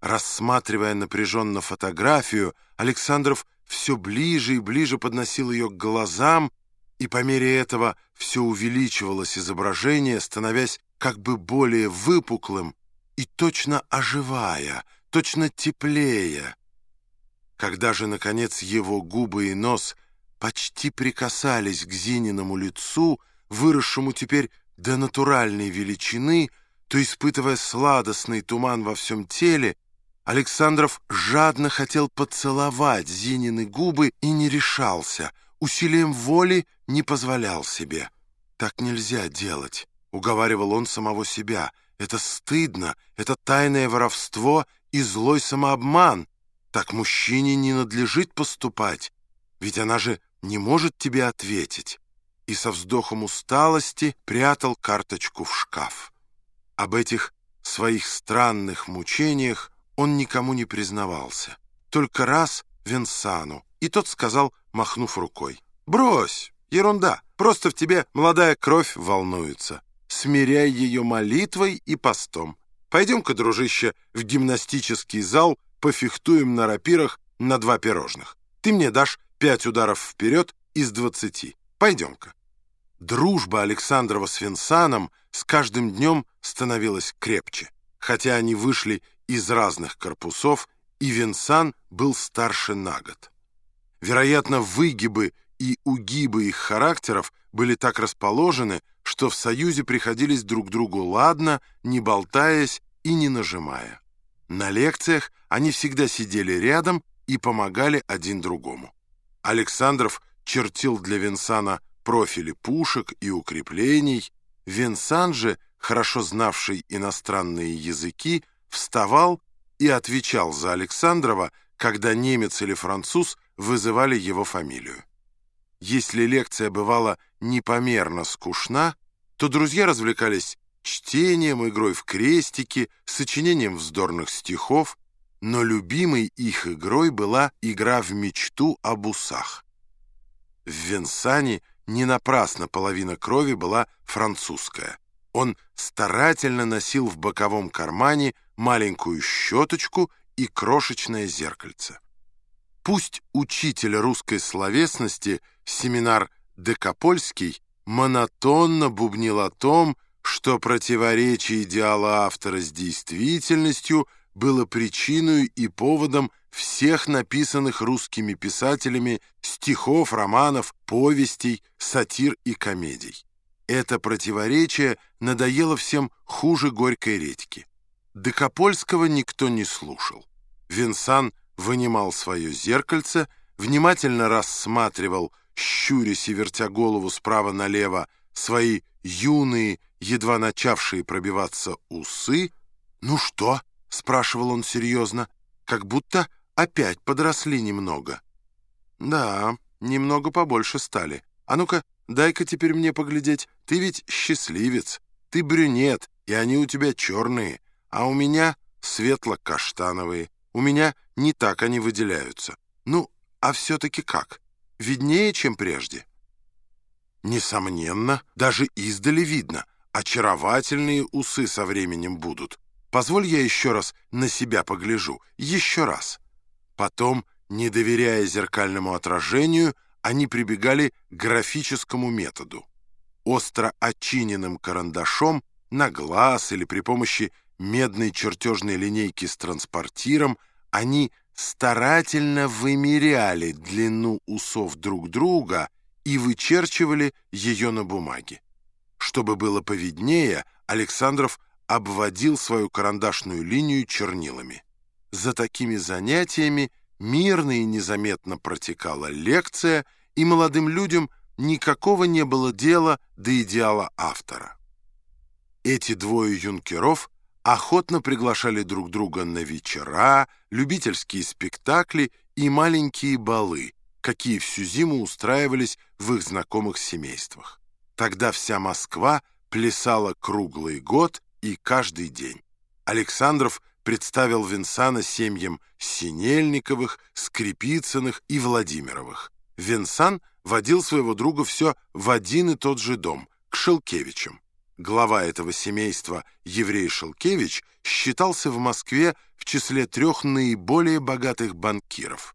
Рассматривая напряженно фотографию, Александров все ближе и ближе подносил ее к глазам, и по мере этого все увеличивалось изображение, становясь как бы более выпуклым и точно оживая, точно теплее. Когда же, наконец, его губы и нос почти прикасались к Зининому лицу, выросшему теперь до натуральной величины, то, испытывая сладостный туман во всем теле, Александров жадно хотел поцеловать Зинины губы и не решался, усилием воли не позволял себе. «Так нельзя делать», — уговаривал он самого себя. «Это стыдно, это тайное воровство и злой самообман. Так мужчине не надлежит поступать, ведь она же не может тебе ответить». И со вздохом усталости прятал карточку в шкаф. Об этих своих странных мучениях он никому не признавался. Только раз Венсану, и тот сказал, махнув рукой. «Брось, ерунда, просто в тебе молодая кровь волнуется. Смиряй ее молитвой и постом. Пойдем-ка, дружище, в гимнастический зал, пофехтуем на рапирах на два пирожных. Ты мне дашь пять ударов вперед из двадцати. Пойдем-ка». Дружба Александрова с Венсаном с каждым днем становилась крепче, хотя они вышли из разных корпусов, и Винсан был старше на год. Вероятно, выгибы и угибы их характеров были так расположены, что в союзе приходились друг другу ладно, не болтаясь и не нажимая. На лекциях они всегда сидели рядом и помогали один другому. Александров чертил для Винсана профили пушек и укреплений. Винсан же, хорошо знавший иностранные языки, вставал и отвечал за Александрова, когда немец или француз вызывали его фамилию. Если лекция бывала непомерно скучна, то друзья развлекались чтением, игрой в крестики, сочинением вздорных стихов, но любимой их игрой была игра в мечту об усах. В Венсане не напрасно половина крови была французская. Он старательно носил в боковом кармане маленькую щеточку и крошечное зеркальце. Пусть учитель русской словесности, семинар Декапольский, монотонно бубнил о том, что противоречие идеала автора с действительностью было причиной и поводом всех написанных русскими писателями стихов, романов, повестей, сатир и комедий. Это противоречие надоело всем хуже горькой редьки. Декапольского никто не слушал. Винсан вынимал свое зеркальце, внимательно рассматривал, щурясь и вертя голову справа налево, свои юные, едва начавшие пробиваться усы. «Ну что?» — спрашивал он серьезно. «Как будто опять подросли немного». «Да, немного побольше стали. А ну-ка, дай-ка теперь мне поглядеть. Ты ведь счастливец, ты брюнет, и они у тебя черные» а у меня светло-каштановые. У меня не так они выделяются. Ну, а все-таки как? Виднее, чем прежде? Несомненно, даже издали видно. Очаровательные усы со временем будут. Позволь я еще раз на себя погляжу. Еще раз. Потом, не доверяя зеркальному отражению, они прибегали к графическому методу. Остро отчиненным карандашом на глаз или при помощи медной чертежной линейки с транспортиром, они старательно вымеряли длину усов друг друга и вычерчивали ее на бумаге. Чтобы было повиднее, Александров обводил свою карандашную линию чернилами. За такими занятиями мирно и незаметно протекала лекция, и молодым людям никакого не было дела до идеала автора. Эти двое юнкеров охотно приглашали друг друга на вечера, любительские спектакли и маленькие балы, какие всю зиму устраивались в их знакомых семействах. Тогда вся Москва плясала круглый год и каждый день. Александров представил Винсана семьям Синельниковых, Скрипицыных и Владимировых. Винсан водил своего друга все в один и тот же дом, к Шелкевичам. Глава этого семейства, еврей Шелкевич, считался в Москве в числе трех наиболее богатых банкиров.